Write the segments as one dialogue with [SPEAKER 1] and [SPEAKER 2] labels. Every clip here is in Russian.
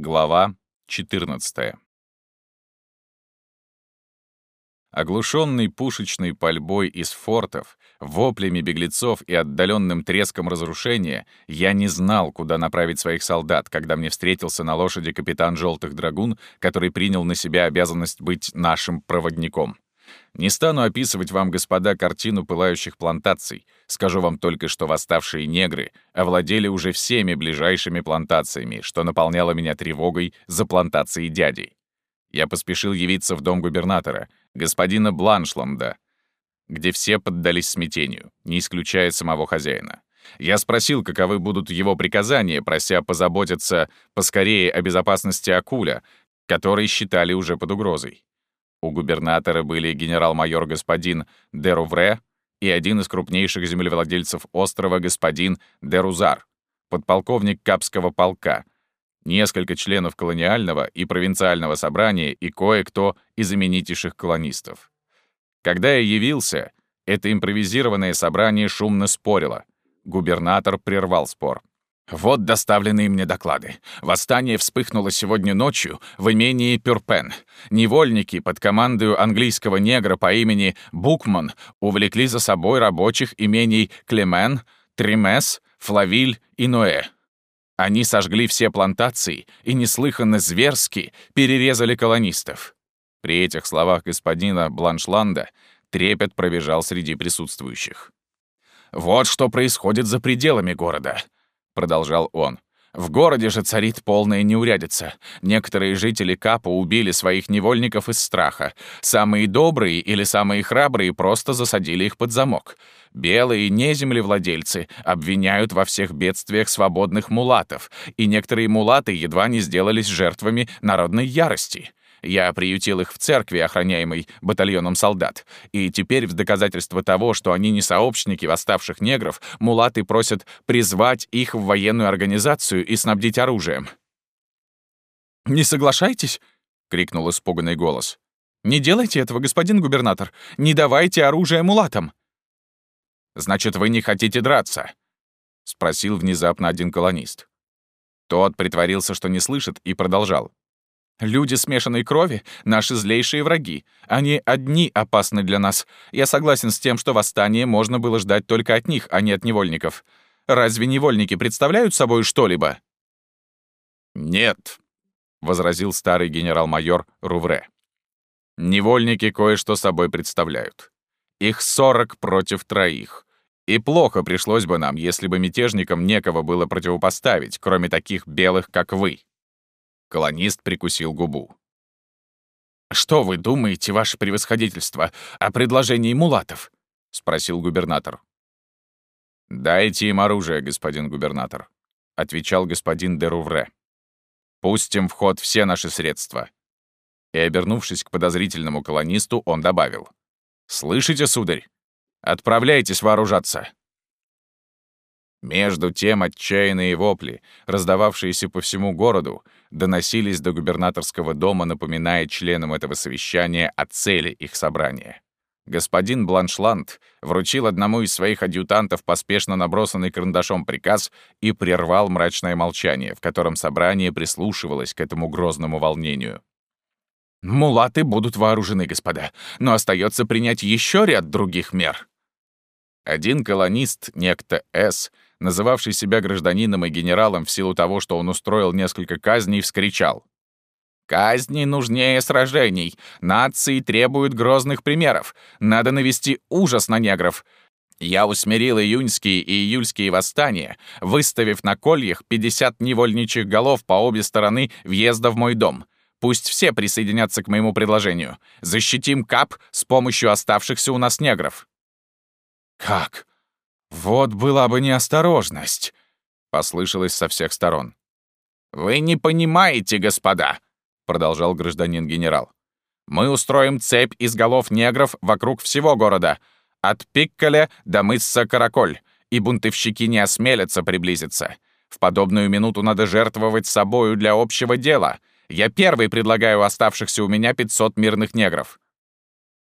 [SPEAKER 1] Глава 14 Оглушенный пушечной пальбой из фортов, воплями беглецов и отдаленным треском разрушения, я не знал, куда направить своих солдат, когда мне встретился на лошади капитан Желтых Драгун, который принял на себя обязанность быть нашим проводником. Не стану описывать вам, господа, картину пылающих плантаций. Скажу вам только, что восставшие негры овладели уже всеми ближайшими плантациями, что наполняло меня тревогой за плантации дяди. Я поспешил явиться в дом губернатора, господина Бланшламда, где все поддались смятению, не исключая самого хозяина. Я спросил, каковы будут его приказания, прося позаботиться поскорее о безопасности Акуля, который считали уже под угрозой. У губернатора были генерал-майор господин Дерувре и один из крупнейших землевладельцев острова господин Дерузар, подполковник Капского полка, несколько членов колониального и провинциального собрания и кое-кто из именитейших колонистов. Когда я явился, это импровизированное собрание шумно спорило. Губернатор прервал спор. Вот доставленные мне доклады. Восстание вспыхнуло сегодня ночью в имении Пюрпен. Невольники под командою английского негра по имени Букман увлекли за собой рабочих имений Клемен, Тримес, Флавиль и Ноэ. Они сожгли все плантации и неслыханно зверски перерезали колонистов. При этих словах господина Бланшланда трепет пробежал среди присутствующих. «Вот что происходит за пределами города», продолжал он. В городе же царит полная неурядица. Некоторые жители Капа убили своих невольников из страха. Самые добрые или самые храбрые просто засадили их под замок. Белые неземлевладельцы обвиняют во всех бедствиях свободных мулатов, и некоторые мулаты едва не сделались жертвами народной ярости. Я приютил их в церкви, охраняемой батальоном солдат. И теперь в доказательство того, что они не сообщники восставших негров, мулаты просят призвать их в военную организацию и снабдить оружием. «Не соглашайтесь?» — крикнул испуганный голос. «Не делайте этого, господин губернатор! Не давайте оружие мулатам!» «Значит, вы не хотите драться?» — спросил внезапно один колонист. Тот притворился, что не слышит, и продолжал. Люди смешанной крови — наши злейшие враги. Они одни опасны для нас. Я согласен с тем, что восстание можно было ждать только от них, а не от невольников. Разве невольники представляют собой что-либо?» «Нет», — возразил старый генерал-майор Рувре. «Невольники кое-что собой представляют. Их сорок против троих. И плохо пришлось бы нам, если бы мятежникам некого было противопоставить, кроме таких белых, как вы». Колонист прикусил губу. «Что вы думаете, ваше превосходительство, о предложении мулатов?» — спросил губернатор. «Дайте им оружие, господин губернатор», — отвечал господин де Рувре. «Пустим в ход все наши средства». И, обернувшись к подозрительному колонисту, он добавил. «Слышите, сударь? Отправляйтесь вооружаться». Между тем отчаянные вопли, раздававшиеся по всему городу, доносились до губернаторского дома, напоминая членам этого совещания о цели их собрания. Господин Бланшланд вручил одному из своих адъютантов поспешно набросанный карандашом приказ и прервал мрачное молчание, в котором собрание прислушивалось к этому грозному волнению. «Мулаты будут вооружены, господа, но остается принять еще ряд других мер». Один колонист, некто С., называвший себя гражданином и генералом в силу того, что он устроил несколько казней, вскричал. «Казни нужнее сражений. Нации требуют грозных примеров. Надо навести ужас на негров. Я усмирил июньские и июльские восстания, выставив на кольях 50 невольничьих голов по обе стороны въезда в мой дом. Пусть все присоединятся к моему предложению. Защитим КАП с помощью оставшихся у нас негров». «Как? «Вот была бы неосторожность», — послышалось со всех сторон. «Вы не понимаете, господа», — продолжал гражданин-генерал. «Мы устроим цепь из голов негров вокруг всего города, от Пикколя до мыса Караколь, и бунтовщики не осмелятся приблизиться. В подобную минуту надо жертвовать собою для общего дела. Я первый предлагаю оставшихся у меня 500 мирных негров».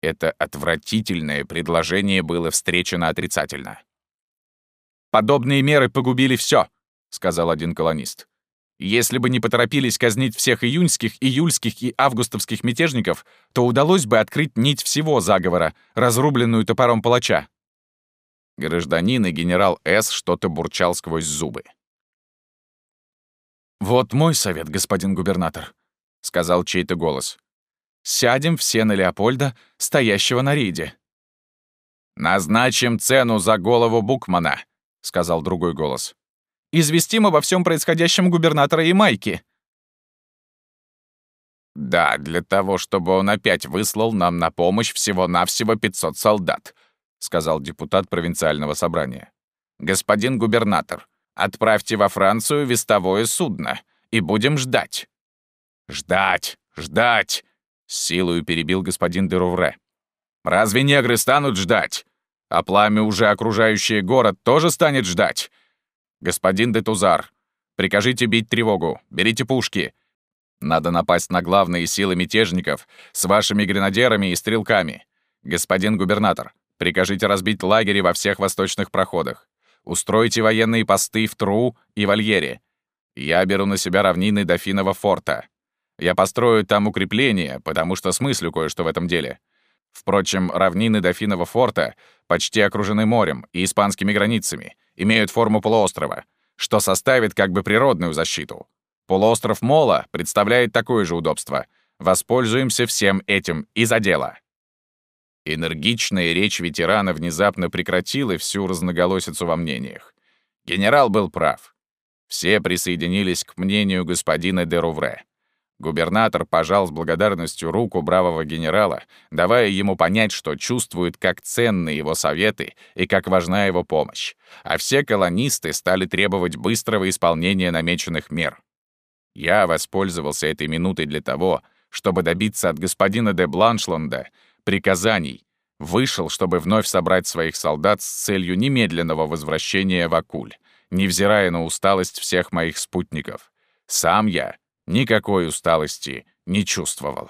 [SPEAKER 1] Это отвратительное предложение было встречено отрицательно. «Подобные меры погубили все», — сказал один колонист. Если бы не поторопились казнить всех июньских, июльских и августовских мятежников, то удалось бы открыть нить всего заговора, разрубленную топором палача. Гражданин и генерал С. что-то бурчал сквозь зубы. «Вот мой совет, господин губернатор», — сказал чей-то голос. «Сядем все на Леопольда, стоящего на рейде». «Назначим цену за голову Букмана», — сказал другой голос известим обо всем происходящем губернатора и Майки». «Да, для того, чтобы он опять выслал нам на помощь всего-навсего 500 солдат», сказал депутат провинциального собрания. «Господин губернатор, отправьте во Францию вестовое судно, и будем ждать». «Ждать, ждать!» — с силою перебил господин Дерувре. «Разве негры станут ждать? А пламя, уже окружающее город, тоже станет ждать? «Господин де Тузар, прикажите бить тревогу, берите пушки. Надо напасть на главные силы мятежников с вашими гренадерами и стрелками. Господин губернатор, прикажите разбить лагеря во всех восточных проходах. Устройте военные посты в Тру и Вольере. Я беру на себя равнины Дофинова форта. Я построю там укрепления, потому что смыслю кое-что в этом деле. Впрочем, равнины Дофинова форта почти окружены морем и испанскими границами — имеют форму полуострова, что составит как бы природную защиту. Полуостров Мола представляет такое же удобство. Воспользуемся всем этим и за дело. Энергичная речь ветерана внезапно прекратила всю разноголосицу во мнениях. Генерал был прав. Все присоединились к мнению господина де Рувре. Губернатор пожал с благодарностью руку бравого генерала, давая ему понять, что чувствует, как ценны его советы и как важна его помощь, а все колонисты стали требовать быстрого исполнения намеченных мер. Я воспользовался этой минутой для того, чтобы добиться от господина де Бланшланда приказаний, вышел, чтобы вновь собрать своих солдат с целью немедленного возвращения в Акуль, невзирая на усталость всех моих спутников. Сам я никакой усталости не чувствовал.